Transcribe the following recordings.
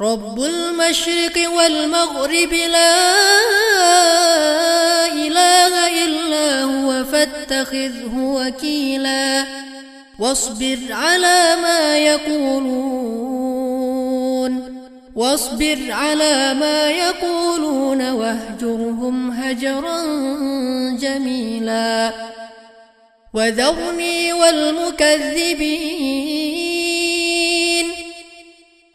رب المشرق والمغرب لا إله إلا هو فاتخذه وكيلا واصبر على ما يقولون واصبر على ما يقولون واهجرهم هجرا جميلا وذرني والمكذبين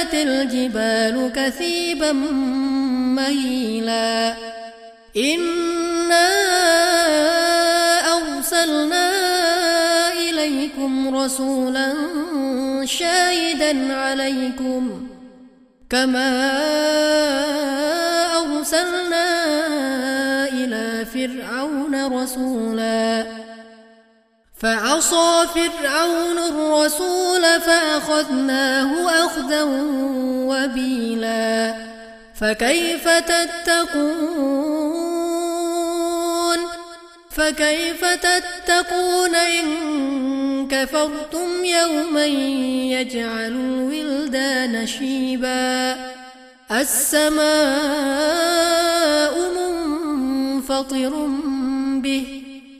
وكانت الجبال كثيبا مهيلا. إنا أرسلنا إليكم رسولا شاهدا عليكم كما أرسلنا إلى فرعون رسولا. فعصى فرعون الرسول فأخذناه أخذا وبيلا فكيف تتقون؟ فكيف تتقون إن كفرتم يوما يجعل الولدان شيبا؟ السماء منفطر به